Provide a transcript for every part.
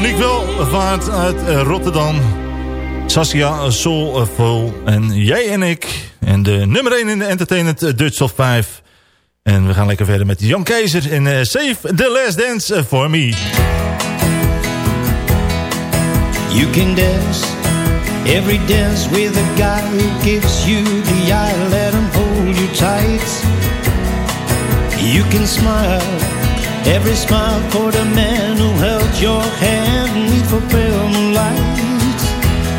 Monique Welvaart uit Rotterdam. Saskia Soulful en jij en ik. En de nummer 1 in de Entertainment Dutch Top 5. En we gaan lekker verder met Jan Keizer in Save the Last Dance for Me. You can dance every dance with a guy who gives you the eye. Let him hold you tight. You can smile every smile for the man who held your hand Need for pale moonlight.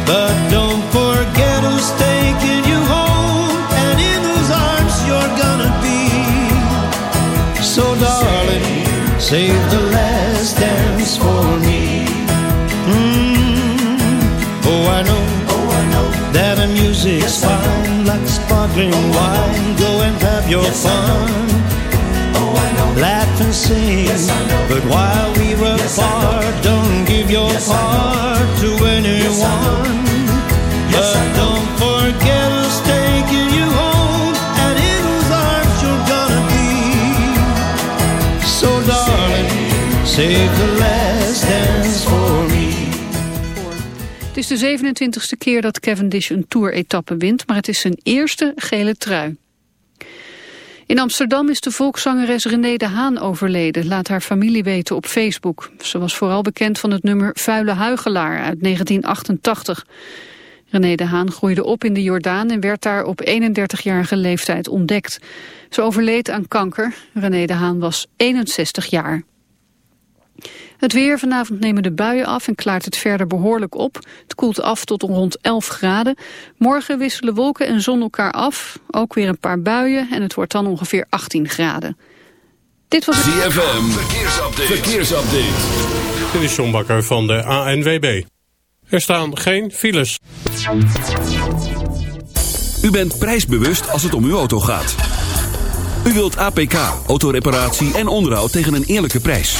But don't forget who's taking you home and in whose arms you're gonna be. So darling, save the last dance for me. Mm. Oh, I know, oh, I know that the music's yes, fine like sparkling oh, wine. Go and have your yes, fun. Laugh and sing, yes, but while we were yes, apart, don't give your heart to anyone. But don't forget who's taking you home and in whose arms you're gonna be. So darling, save the last dance for me. Het is de 27e keer dat Cavendish een Tour-etappe wint, maar het is zijn eerste gele trui. In Amsterdam is de volkszangeres René de Haan overleden, laat haar familie weten op Facebook. Ze was vooral bekend van het nummer Vuile Huigelaar uit 1988. René de Haan groeide op in de Jordaan en werd daar op 31-jarige leeftijd ontdekt. Ze overleed aan kanker. René de Haan was 61 jaar. Het weer, vanavond nemen de buien af en klaart het verder behoorlijk op. Het koelt af tot rond 11 graden. Morgen wisselen wolken en zon elkaar af. Ook weer een paar buien en het wordt dan ongeveer 18 graden. Dit was het... ZFM, verkeersupdate. verkeersupdate. Dit is John Bakker van de ANWB. Er staan geen files. U bent prijsbewust als het om uw auto gaat. U wilt APK, autoreparatie en onderhoud tegen een eerlijke prijs.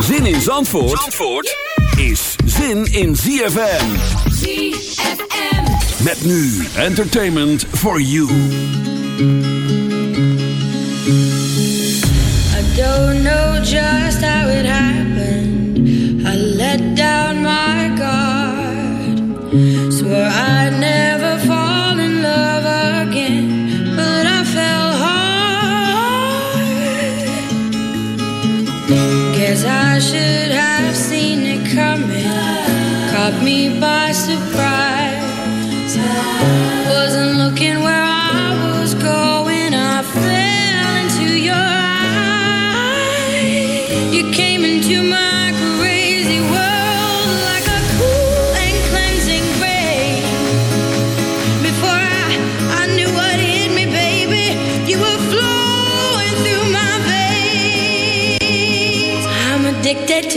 Zin in Zandvoort, Zandvoort is zin in ZFM. ZFM. Met nu entertainment for you. I don't know just how it happened. I let down my guard. Swore I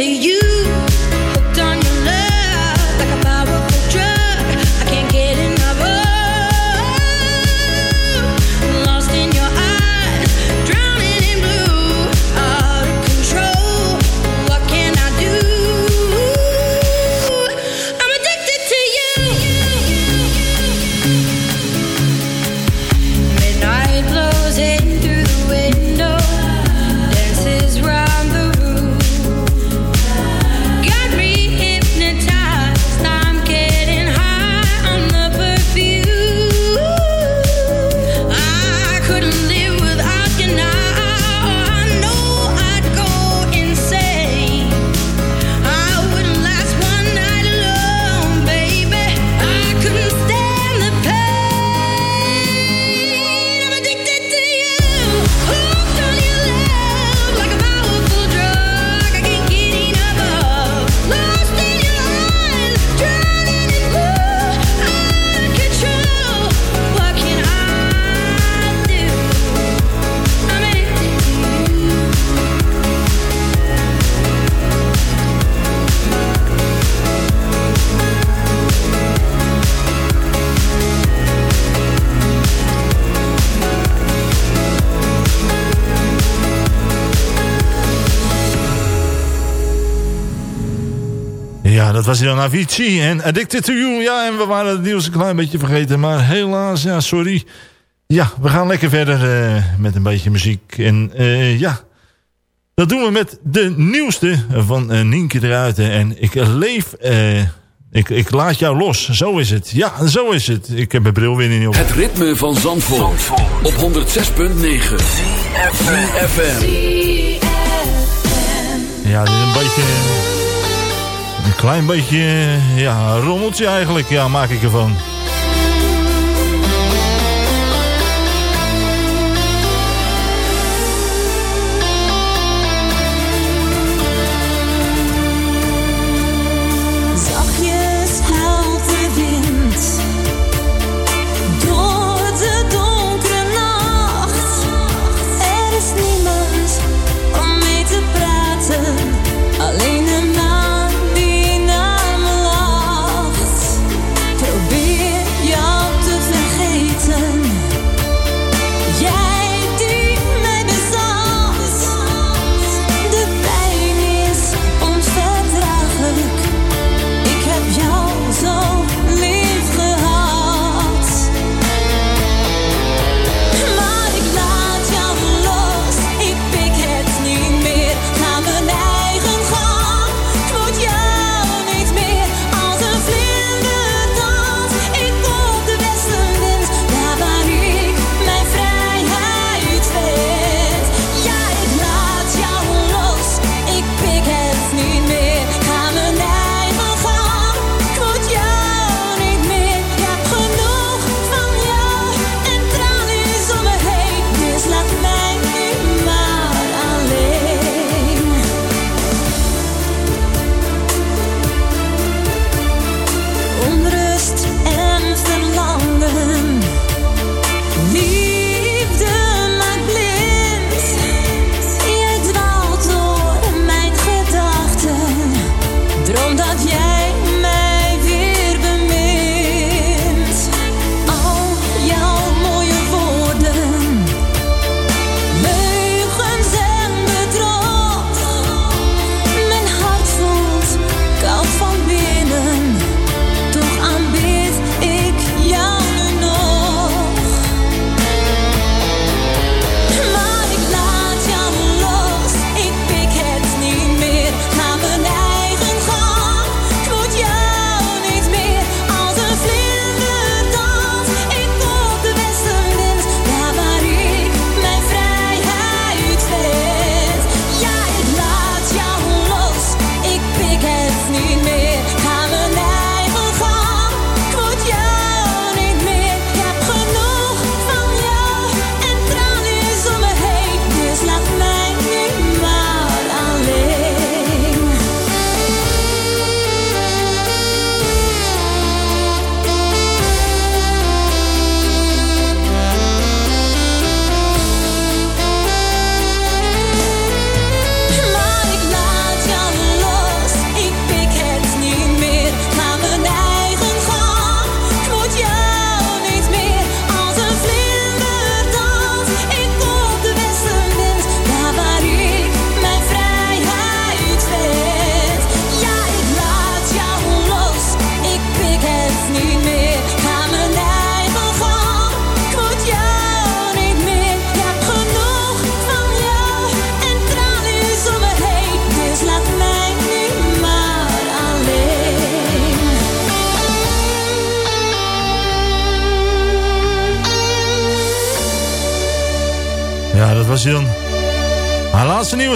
to you. Dat was dan Avicii en Addicted to You. Ja, en we waren het nieuws een klein beetje vergeten. Maar helaas, ja, sorry. Ja, we gaan lekker verder uh, met een beetje muziek. En uh, ja, dat doen we met de nieuwste van uh, Nienke eruit. En ik leef... Ik, ik laat jou los. Zo is het. Ja, zo is het. Ik heb mijn bril weer niet op. Het ritme van Zandvoort. Zandvoort. Op 106.9. FM. Ja, dit is een beetje... Een klein beetje... Ja, rommeltje eigenlijk. Ja, maak ik ervan.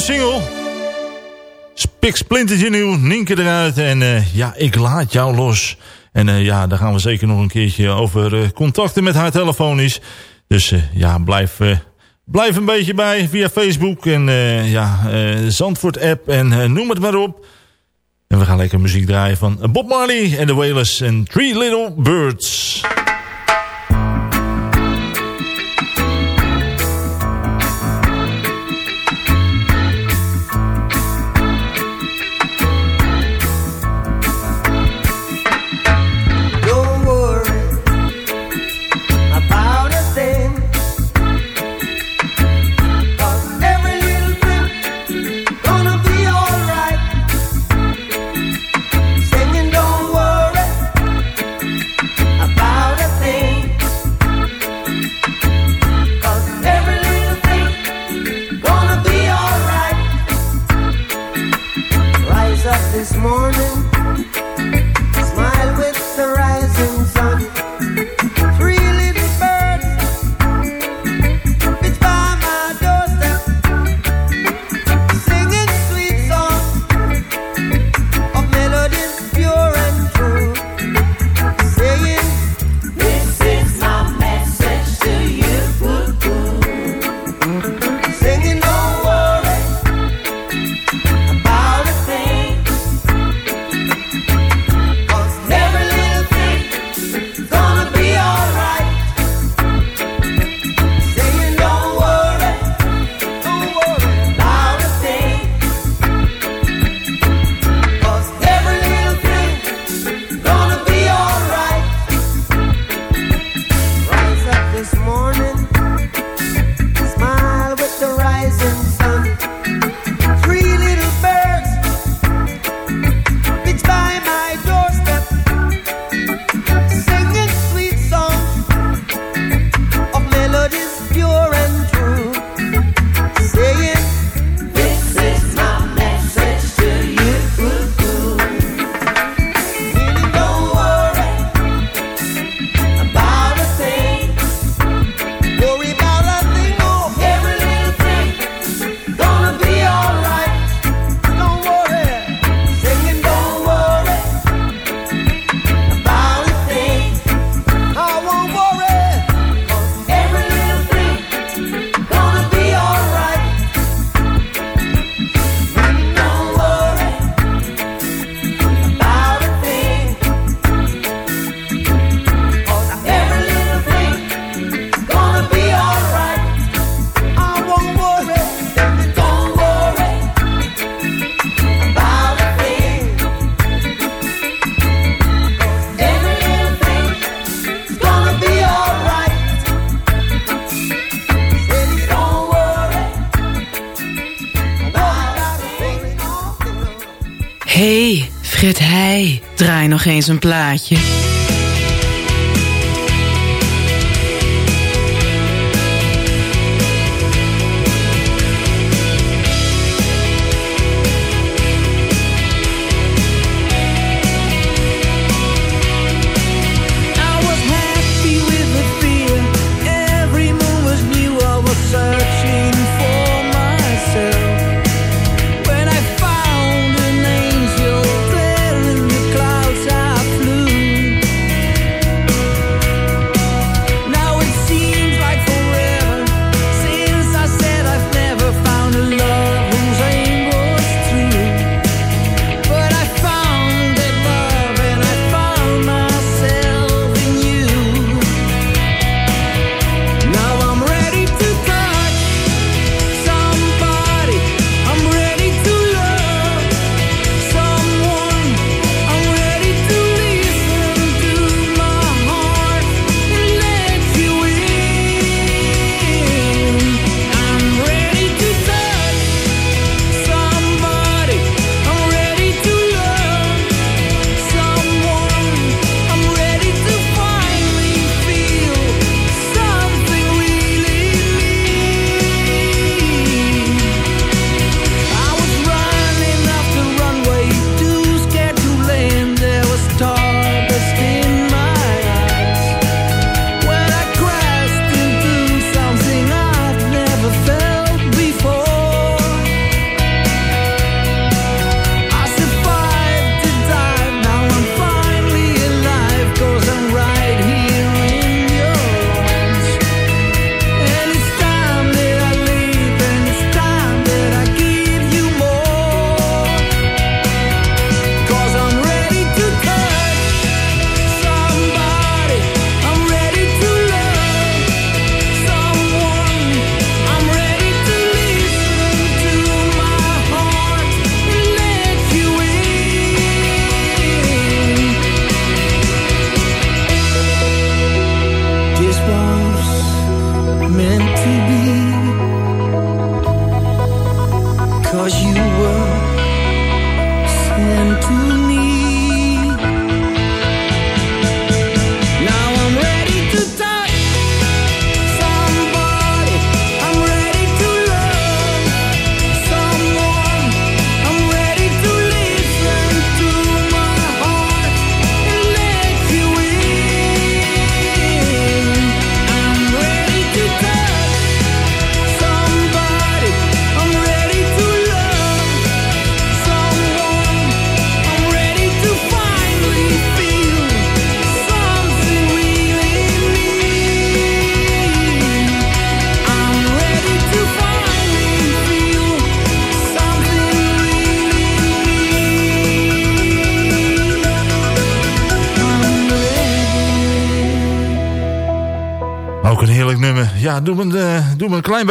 Single. Spik splintertje nieuw, Nienke eruit. En uh, ja, ik laat jou los. En uh, ja, daar gaan we zeker nog een keertje over uh, contacten met haar telefonisch. Dus ja, blijf, blijf een beetje bij via Facebook en ja, Zandvoort app en noem het maar op. En we gaan lekker muziek draaien van Bob Marley en The Wailers en Three Little Birds. Draai nog eens een plaatje.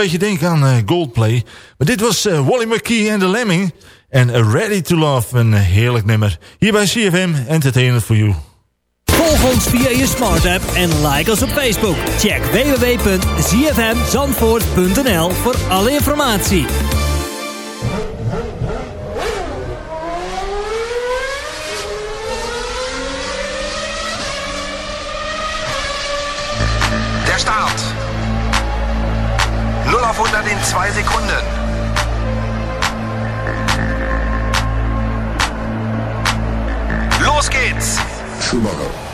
Beetje denken aan uh, Goldplay. Maar dit was uh, Wally McKee en The Lemming. En Ready to Love, een heerlijk nummer. Hier bij CFM, Entertainment for You. Volg ons via je smart app en like ons op Facebook. Check www.zfmzandvoort.nl voor alle informatie. 500 in zwei Sekunden. Los geht's! Schumacher.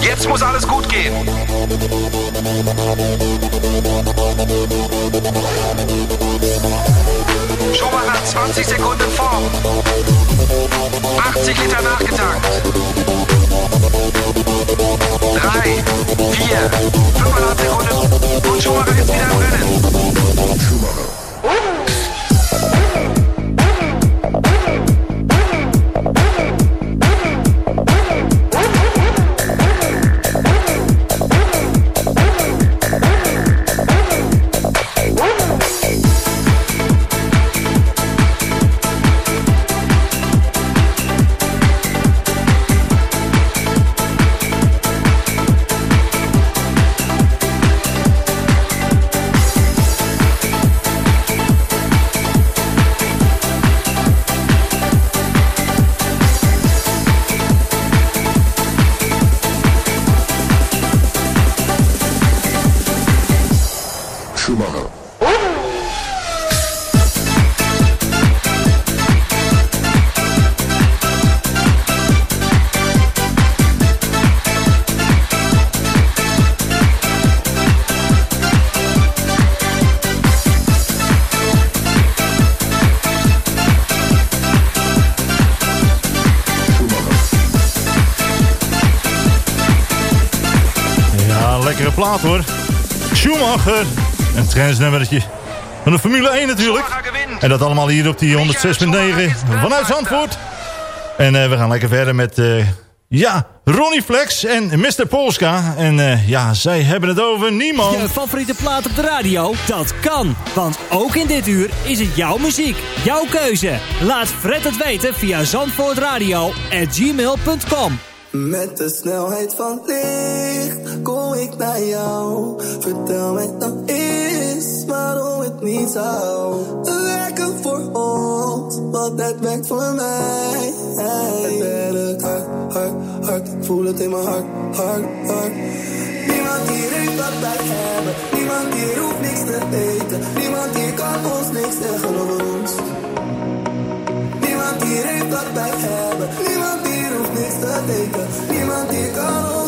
Jetzt muss alles gut gehen. Schumacher 20 Sekunden vor. 80 Liter nachgetankt. 3, 4, 5,5 Sekunden und Schumacher ist wieder im Rennen. Ja, Een trainsnummertje. Van de Formule 1 natuurlijk. En dat allemaal hier op die 106.9 vanuit Zandvoort. En eh, we gaan lekker verder met... eh, ja, Ronnie Flex en Mr. Polska. En eh, ja, zij hebben het over niemand. Je favoriete plaat op de radio? Dat kan. Want ook in dit uur is het jouw muziek. Jouw keuze. Laat Fred het weten via zandvoortradio.gmail.com Met de snelheid van licht kom ik naar jou. Vertel mij dan eens waarom het niet zou werken voor ons, want het werkt voor mij. Het werkt hard, hard, hard. Ik voel het in mijn hart, hart, hart. Niemand hier heeft wat wij hebben. Niemand hier hoeft niks te weten. Niemand hier kan ons niks zeggen over. Niemand hier heeft wat wij hebben. Niemand hier hoeft niks te weten. Niemand hier kan ons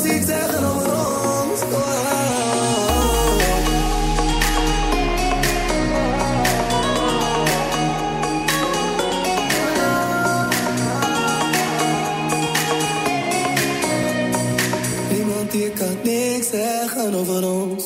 zeggen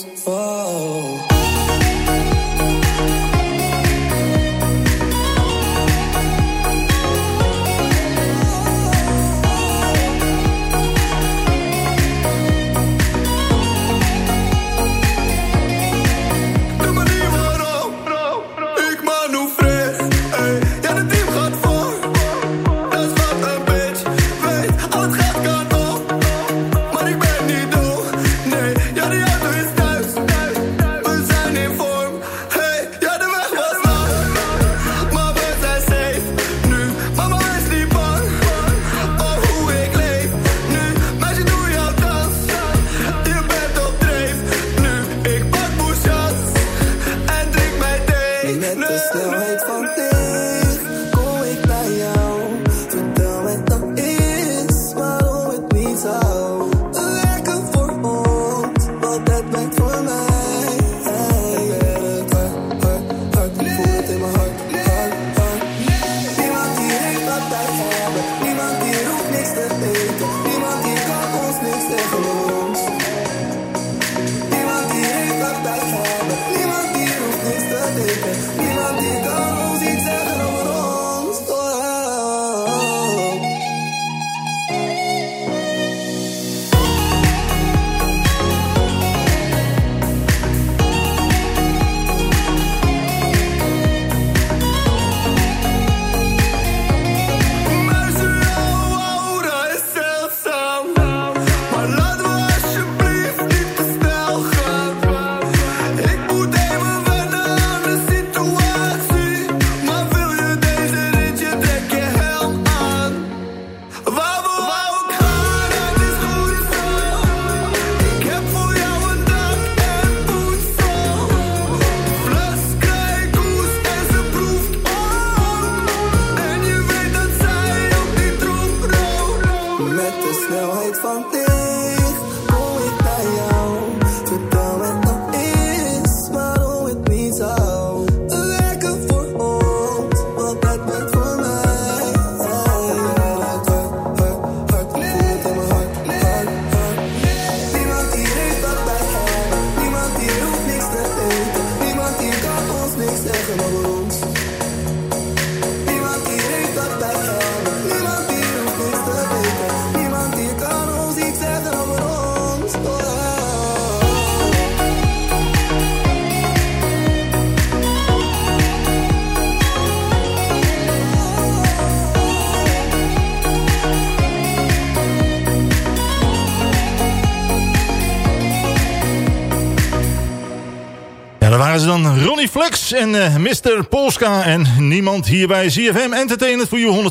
waren ze dan Ronnie Flex en eh, Mr. Polska. En niemand hier bij ZFM Entertainment voor you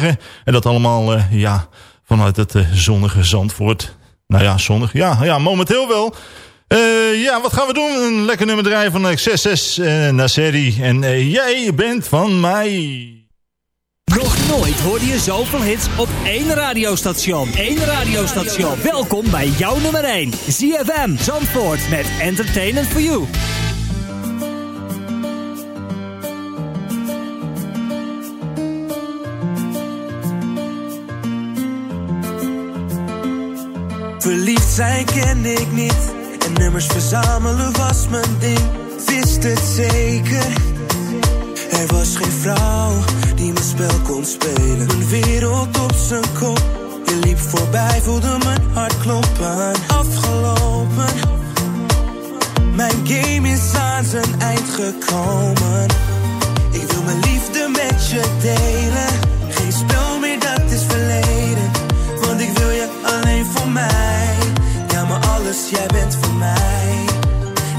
106.9. En dat allemaal, eh, ja, vanuit het eh, zonnige Zandvoort. Nou ja, zonnig. Ja, ja momenteel wel. Ja, wat gaan we doen? Een lekker nummer draaien van Excesses uh, Nasseri. En jij bent van mij. Nog nooit hoorde je zoveel hits op één radiostation. Eén radiostation. Welkom bij jouw nummer 1. ZFM Zandvoort met Entertainment for You. Verliefd zijn kende ik niet. En nummers verzamelen was mijn ding. Wist het zeker. Er was geen vrouw die mijn spel kon spelen. Een wereld op zijn kop. Je liep voorbij, voelde mijn hart kloppen. Afgelopen. Mijn game is aan zijn eind gekomen. Ik wil mijn liefde met je delen. Geen spel voor mij. Ja, maar alles, jij bent voor mij.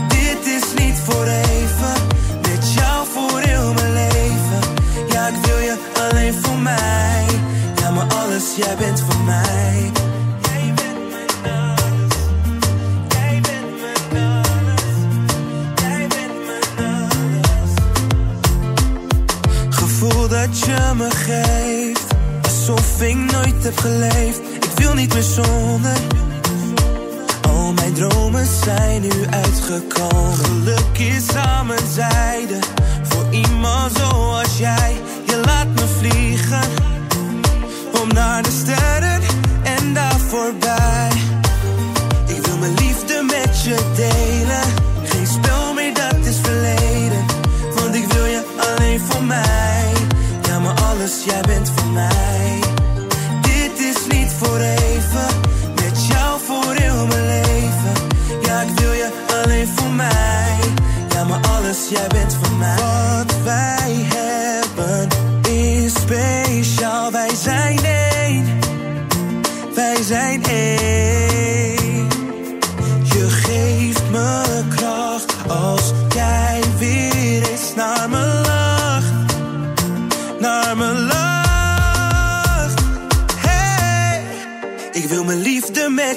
Dit is niet voor even. Met jou voor heel mijn leven. Ja, ik wil je alleen voor mij. Ja, maar alles, jij bent voor mij. Jij bent mijn alles. Jij bent mijn alles. Jij bent mijn alles. Gevoel dat je me geeft. Alsof ik nooit heb geleefd. Wil niet meer zonder. Al mijn dromen zijn nu uitgekomen. Geluk is aan mijn zijde. Voor iemand zoals jij. Je laat me vliegen. Om naar de sterren en daar voorbij. Ik wil mijn liefde met je delen. Geen spel meer, dat is verleden. Want ik wil je alleen voor mij. Ja, maar alles, jij bent voor mij. Voor even. Met jou voor heel mijn leven. Ja, ik wil je alleen voor mij. Ja, maar alles, jij bent voor mij. Wat wij hebben is speciaal. Wij zijn één. Wij zijn één.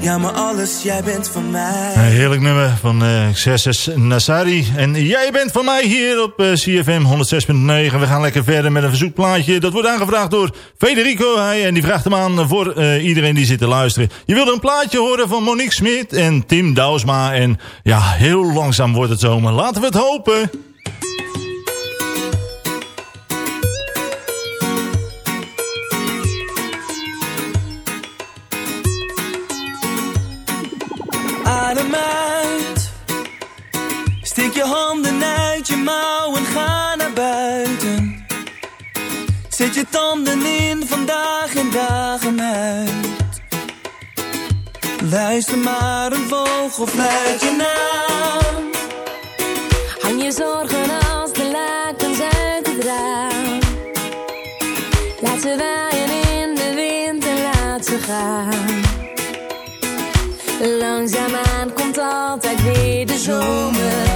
Ja, maar alles, jij bent van mij. Een heerlijk nummer van uh, Xerxes Nassari. En jij bent van mij hier op uh, CFM 106.9. We gaan lekker verder met een verzoekplaatje. Dat wordt aangevraagd door Federico. Hij, en die vraagt hem aan voor uh, iedereen die zit te luisteren. Je wilde een plaatje horen van Monique Smit en Tim Douwsma. En ja, heel langzaam wordt het zomer. Laten we het hopen. Handen uit je mouw en ga naar buiten. Zet je tanden in vandaag en dagen uit. Luister maar een vogel fluit je naam. Hang je zorgen als de lakens uit het raam. Laat ze waaien in de wind en laat ze gaan. Langzaamaan komt altijd weer de zomer.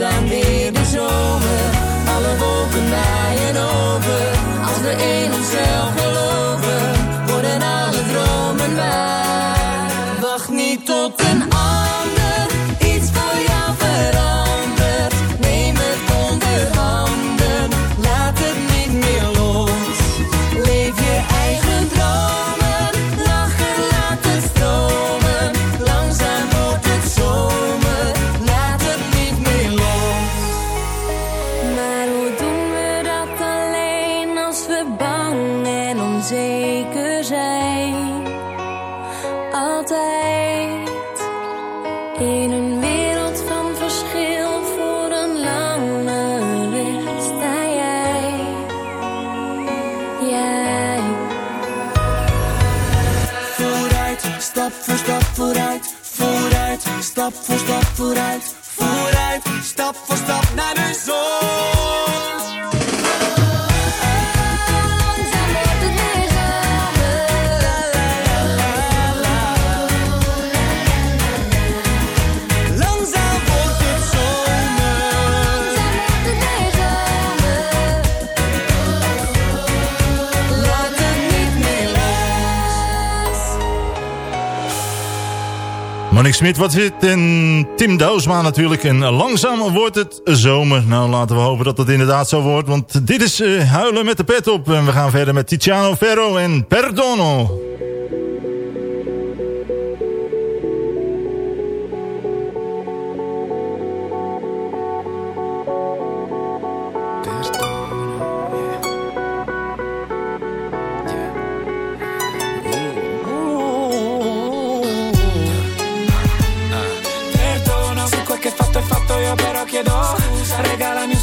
I need Smit, wat zit? En Tim Douwsma natuurlijk. En langzaam wordt het zomer. Nou, laten we hopen dat het inderdaad zo wordt. Want dit is eh, Huilen met de pet op. En we gaan verder met Tiziano Ferro en. Perdono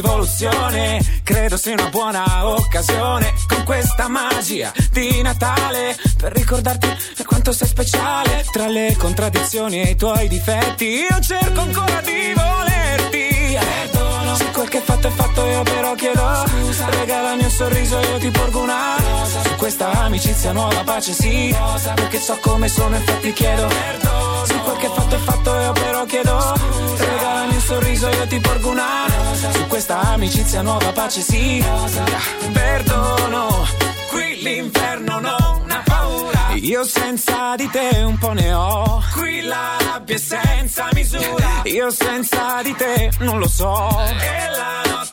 rivoluzione. Credo sia una buona occasione. Con questa magia di Natale. Per ricordarti quanto sei speciale. Tra le contraddizioni e i tuoi difetti. Io cerco ancora di volerti. Perdono. Se quel che fatto è fatto io però chiedo. Scusa. Regalami un sorriso io ti porgo una. Su questa amicizia nuova pace sì. Rosa. Perché so come sono infatti chiedo. Perdono. Se quel che fatto è fatto io però chiedo. Scusa. Regalami un sorriso io ti porgo una. Rosa. Su questa amicizia nuova pace sì. Rosa. Perdono. Qui l'inferno non ha paura. Io senza di te un po' ne ho. Qui la rabbia è senza misura. Io senza di te non lo so. E la notte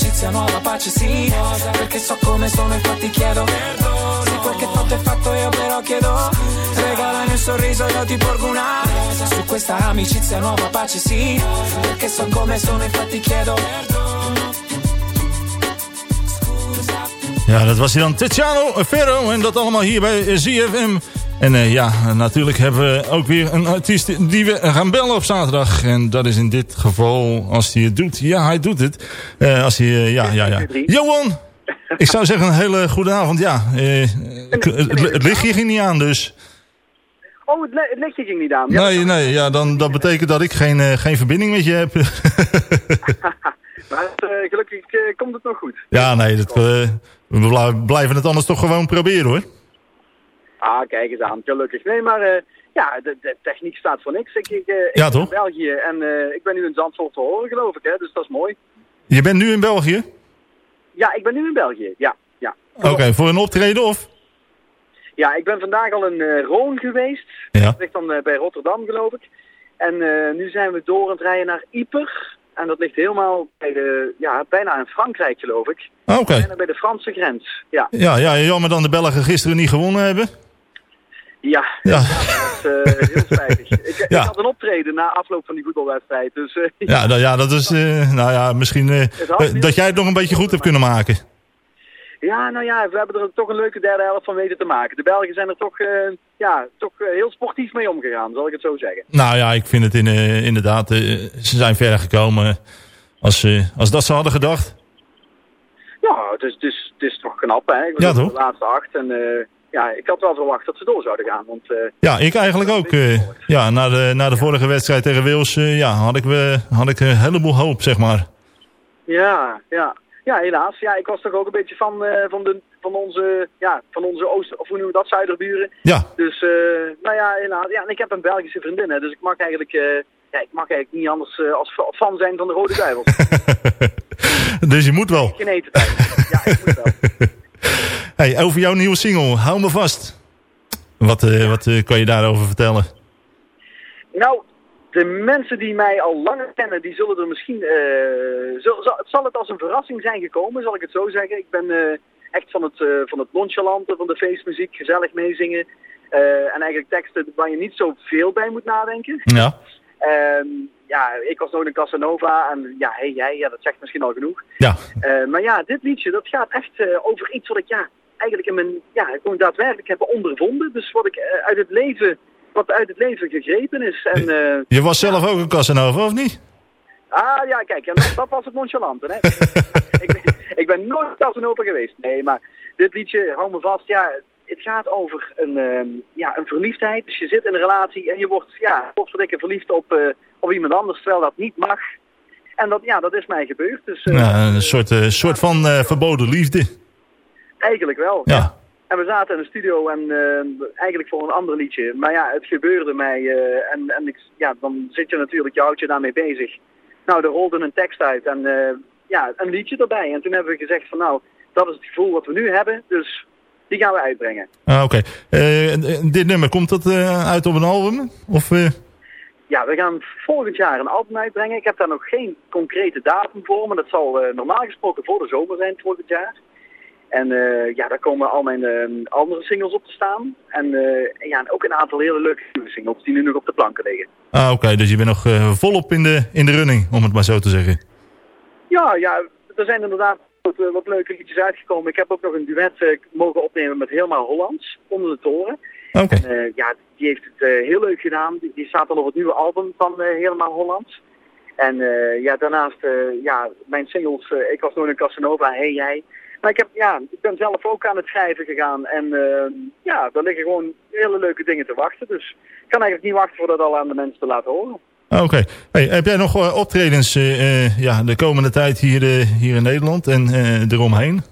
amicizia nuova pace sì Rosa. Perché so come sono infatti chiedo Perdono Se quel che fatto è fatto io però chiedo Scusa. Regalami un sorriso io ti porgo una Rosa. Su questa amicizia nuova pace sì Rosa. Perché so come sono infatti chiedo Perdono Scusa Ja, dat was hij dan. Tiziano Ferro. En dat allemaal hier bij ZFM. En eh, ja, natuurlijk hebben we ook weer een artiest die we gaan bellen op zaterdag. En dat is in dit geval, als hij het doet. Ja, hij doet het. Eh, als hij, eh, ja, ja, ja. Johan! Ik zou zeggen een hele goede avond. Ja, het, het lichtje ging niet aan dus. Oh, het, het lichtje ging niet aan. Ja, Nee, nee, ja, dan, dat betekent dat ik geen, geen verbinding met je heb. Maar gelukkig komt het nog goed. ja, nee, dat, we blijven het anders toch gewoon proberen hoor. Ah, kijk eens aan, gelukkig. Nee, maar eh, ja, de, de techniek staat voor niks. Ik, ik, eh, ik Ja, ben in België en eh, ik ben nu in Zandvoort te horen, geloof ik. Hè? Dus dat is mooi. Je bent nu in België? Ja, ik ben nu in België. Ja, ja. Oké, voor een optreden of? Ja, ik ben vandaag al in Roon geweest. Ja. Dat ligt dan bij Rotterdam, geloof ik. En nu zijn we door aan het rijden naar Yper. En dat ligt helemaal bij de, ja, bijna in Frankrijk, geloof ik. Ah, Oké. Bijna bij de Franse grens. Ja, Ja, ja, jammer dan de Belgen gisteren niet gewonnen hebben. Ja. Ja. dat is eh, heel spijtig. Ik, Ja. ik had een optreden na afloop van die voetbalwedstrijd. Dus eh, Ja, nou, ja dat is, eh, nou ja, misschien dat jij het nog een beetje goed hebt kunnen maken. Ja, nou ja, we hebben er toch een leuke derde helft van weten te maken. De Belgen zijn er toch, ja, toch heel sportief mee omgegaan, zal ik het zo zeggen. Nou ja, ik vind het in, inderdaad, ze zijn verder gekomen als, als dat ze hadden gedacht. Ja, het is, het is, het is toch knap, hè? Ik Ja, toch? De laatste acht. En ja, ik had wel verwacht dat ze door zouden gaan. Want eh, Ja, ik eigenlijk ook. eh, ja, na de, na de vorige wedstrijd tegen Wales eh, ja, had, ik, had ik een heleboel hoop, zeg maar. ja, ja. Ja, helaas. Ja, ik was toch ook een beetje van, van, de, van onze, ja, van onze oost, of hoe noemen we dat, zuiderburen. Ja. Dus, nou ja, helaas. Ja, en ik heb een Belgische vriendin, hè, dus ik mag eigenlijk, ja, ik mag eigenlijk niet anders als fa- fan zijn van de Rode Duivels. Dus je moet wel. Geen eten. Ja, ik moet wel. Hey, over jouw nieuwe single, Hou me vast. Wat, eh, wat eh, kan je daarover vertellen? Nou, de mensen die mij al langer kennen, die zullen er misschien... eh, zal, zal, zal het als een verrassing zijn gekomen, zal ik het zo zeggen. Ik ben echt van het, van het nonchalante, van de feestmuziek, gezellig meezingen. en eigenlijk teksten waar je niet zoveel bij moet nadenken. Ja. Ehm, ja, ik was nooit een Casanova en ja, hey jij, ja, dat zegt misschien al genoeg. Ja. Maar ja, dit liedje, dat gaat echt over iets wat ik ja, eigenlijk in mijn, ja, gewoon daadwerkelijk heb ondervonden. Dus wat ik eh, uit het leven, wat uit het leven gegrepen is. En, eh, Je was zelf ook een Casanova, of niet? Ah ja, kijk, en dat, dat was het nonchalante. Hè? ik, ben, ik ben nooit Casanova geweest. Nee, maar dit liedje, hou me vast, ja, het gaat over een, ehm, ja, een verliefdheid. Dus je zit in een relatie en je wordt, ja, potverdikke verliefd op, eh, op iemand anders, terwijl dat niet mag. En dat, ja, dat is mij gebeurd. Dus eh, Ja, een soort, soort van verboden liefde. Eigenlijk wel. Ja. En we zaten in de studio en eh, eigenlijk voor een ander liedje. Maar ja, het gebeurde mij eh, en, en ik, ja, dan zit je natuurlijk, je houdt je daarmee bezig. Nou, er rolde een tekst uit en eh, ja, een liedje erbij. En toen hebben we gezegd van nou, dat is het gevoel wat we nu hebben, dus die gaan we uitbrengen. Ah, Oké. Dit nummer, komt dat uit op een album? Of, Ja, we gaan volgend jaar een album uitbrengen. Ik heb daar nog geen concrete datum voor, maar dat zal normaal gesproken voor de zomer zijn volgend jaar. En eh, ja, daar komen al mijn eh, andere singles op te staan. En eh, ja, en ook een aantal hele leuke nieuwe singles die nu nog op de planken liggen. ah, Oké, dus je bent nog eh, volop in de, in de running, om het maar zo te zeggen. Ja, ja, er zijn inderdaad wat, wat leuke liedjes uitgekomen. Ik heb ook nog een duet mogen opnemen met Helemaal Hollands, onder de toren. Oké. En, ja, die heeft het heel leuk gedaan. Die, die staat dan op het nieuwe album van eh, Helemaal Hollands. En ja, daarnaast, ja, mijn singles, Ik was nooit een Casanova, Hey Jij. Maar ik, heb, ja, ik ben zelf ook aan het schrijven gegaan. En eh, ja, daar liggen gewoon hele leuke dingen te wachten. Dus ik kan eigenlijk niet wachten voor dat al aan de mensen te laten horen. Ah, Oké. Hey, heb jij nog eh, optredens eh, eh, ja, de komende tijd hier, hier in Nederland en eromheen?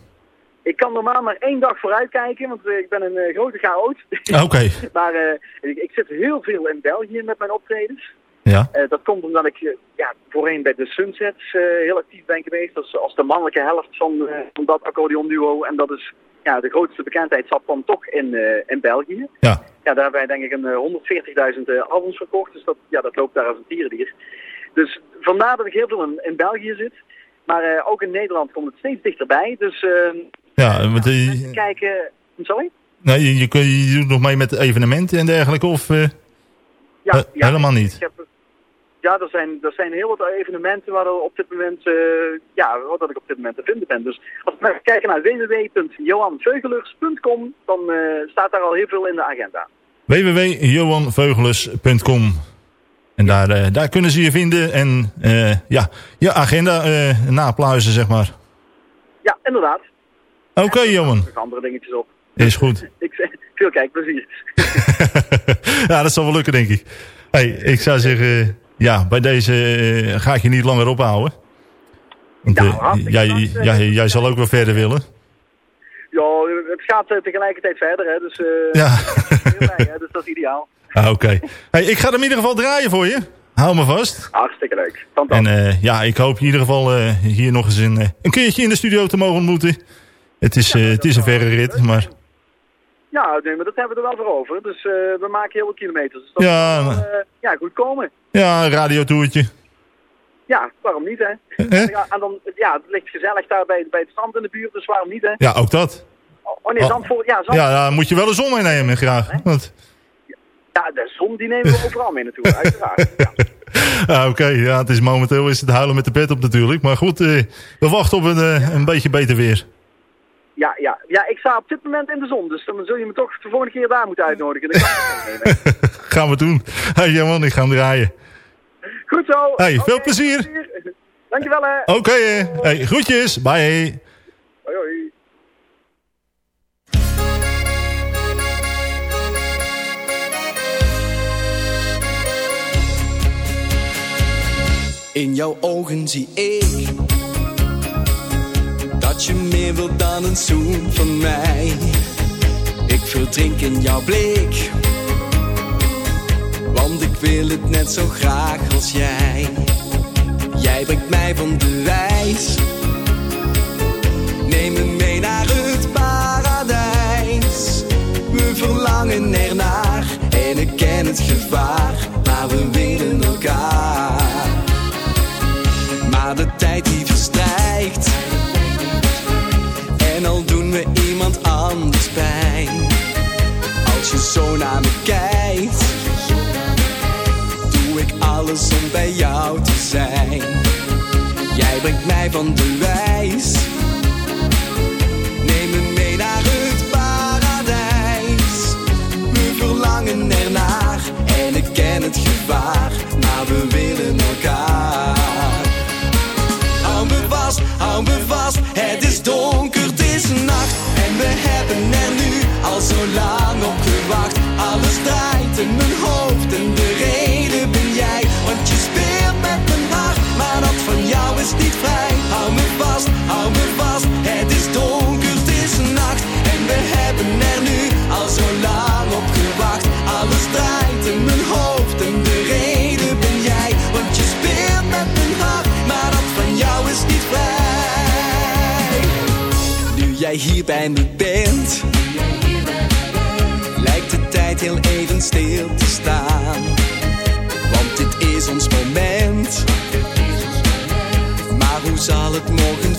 Ik kan normaal maar één dag vooruit kijken, want ik ben een grote chaot. Ah, Oké. maar ik, ik zit heel veel in België met mijn optredens. Ja. Eh, dat komt omdat ik eh, ja, voorheen bij de Sunsets eh, heel actief ben geweest. Als, als de mannelijke helft van, van dat accordeonduo. En dat is ja, de grootste bekendheid zat dan toch in, in België. Ja. Ja, daar hebben wij denk ik een eh, 140.000 eh, albums verkocht. Dus dat, ja, dat loopt daar als een tierendier. Dus vandaar dat ik heel veel in, in België zit. Maar ook in Nederland komt het steeds dichterbij. Dus eh, Ja, eh, kijken... Sorry? nee, je, je, je doet nog mee met evenementen en dergelijke, of Ja, ja, helemaal Ik niet? heb, ja, er zijn, er zijn heel wat evenementen waar er op dit moment, eh, ja, wat ik op dit moment te vinden ben. Dus als we kijken naar www.johanveugelers.com, dan eh, staat daar al heel veel in de agenda. www.johanveugelus.com En daar, eh, daar kunnen ze je vinden en ja, je agenda napluizen, zeg maar. Ja, inderdaad. Oké, Johan. Nog andere dingetjes op. Is goed. Ik zeg, veel kijkplezier. ja, dat zal wel lukken, denk ik. Hey, ik zou zeggen, ja, bij deze eh, ga ik je niet langer ophouden. Want, hartstikke jij, eh. jij, jij zal ook wel verder willen. Ja, het gaat eh, tegelijkertijd verder, hè, dus, Ja. hè, dus dat is ideaal. Ah, Oké. Hey, ik ga hem in ieder geval draaien voor je. Hou me vast. Hartstikke leuk. En ja, ik hoop in ieder geval hier nog eens een, een keertje in de studio te mogen ontmoeten. Het is, het is een verre rit, maar Ja, nee, maar dat hebben we er wel voor over. Dus we maken heel wat kilometers. Dus dat Ja, maar- eh, ja, goed komen. Ja, een radiotoertje. Ja, waarom niet, hè? Ja, en dan, ja, het ligt gezellig daar bij, bij het strand in de buurt, dus waarom niet, hè? Ja, ook dat. Oh nee, Oh. Zandvoort, ja, Zandvoort. Ja, daar moet je wel de zon meenemen, graag. Want, Ja, de zon die nemen we overal mee naartoe, uiteraard. ah, Oké, ja, het is momenteel is het huilen met de pet op natuurlijk. Maar goed, eh, we wachten op een, eh, een beetje beter weer. Ja, ja, ja, ik sta op dit moment in de zon, dus dan zul je me toch de volgende keer daar moeten uitnodigen. Gaan we doen. Hey Johan, ik ga hem draaien. Goed zo. Hey, veel plezier. Dankjewel, hè. Oké, eh. hey, groetjes. Bye. Hoi, hoi. In jouw ogen zie ik dat je meer wilt dan een zoen van mij. Ik verdrink in jouw blik, want ik wil het net zo graag als jij. Jij brengt mij van de wijs, neem me mee naar het paradijs. We verlangen ernaar en ik ken het gevaar, maar we willen elkaar. Maar de tijd die verstrijkt En al doen we iemand anders pijn Als je zo naar me kijkt alles om bij jou te zijn. Jij brengt mij van de wijs Neem me mee naar het paradijs. We verlangen ernaar En ik ken het gevaar. Maar we willen elkaar me bent. Lijkt de tijd heel even stil te staan. Want dit is ons moment. Maar hoe zal het morgen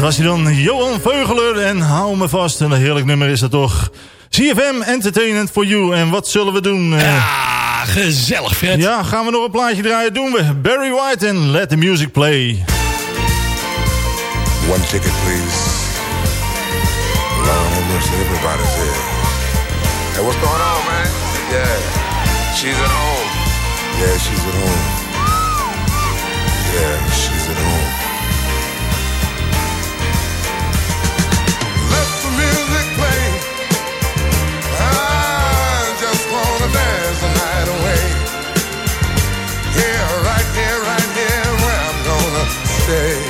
dat was hij dan, Johan Veugeler. En hou me vast, een heerlijk nummer is dat toch. CFM Entertainment for You. En wat zullen we doen? Eh? Ja, gezellig vet. Ja, gaan we nog een plaatje draaien? Doen we. Barry White en Let the Music Play. One ticket please. Long everybody's here. Hey, what's going on man? Yeah, she's at home. Yeah, she's at home. Yeah, say.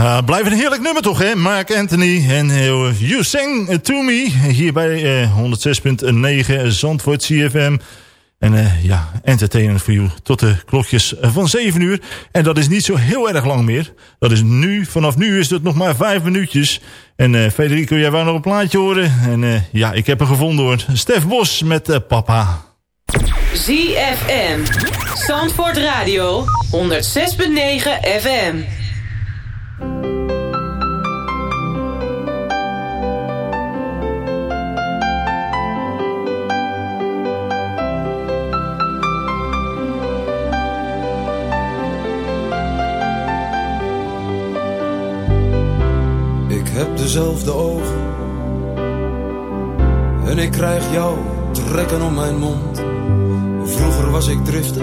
Uh, blijft een heerlijk nummer toch, hè? Mark Anthony en uh, You Sing To Me. Hier bij uh, 106.9 Zandvoort CFM. En ja, entertainment voor you tot de klokjes van 7 uur. En dat is niet zo heel erg lang meer. Dat is nu, vanaf nu is het nog maar 5 minuutjes. En Federico, jij wou nog een plaatje horen. En ja, ik heb hem gevonden hoor. Stef Bos met Papa. ZFM. Zandvoort Radio. 106.9 FM. Dezelfde ogen. En ik krijg jou trekken om mijn mond. Vroeger was ik driftig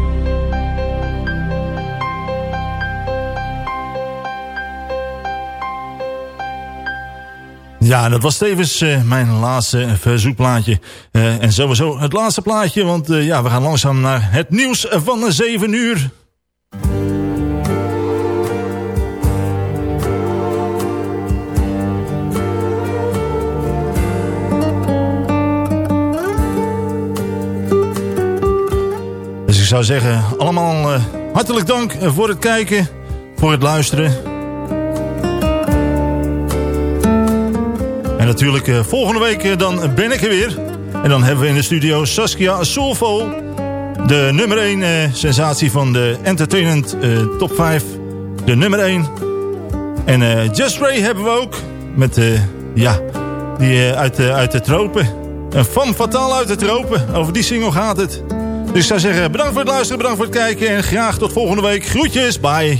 Ja, dat was tevens uh, mijn laatste verzoekplaatje. Uh, en sowieso het laatste plaatje, want uh, ja, we gaan langzaam naar het nieuws van 7 uur. Dus ik zou zeggen, allemaal hartelijk dank voor het kijken, voor het luisteren. En natuurlijk uh, volgende week uh, dan ben ik er weer. En dan hebben we in de studio Saskia Solvo. De nummer 1 uh, sensatie van de Entertainment Top 5. De nummer 1. En Just Ray hebben we ook. Met, ja, die uit, uit de tropen. Een fan fataal uit de tropen. Over die single gaat het. Dus ik zou zeggen, bedankt voor het luisteren, bedankt voor het kijken. En graag tot volgende week. Groetjes, bye.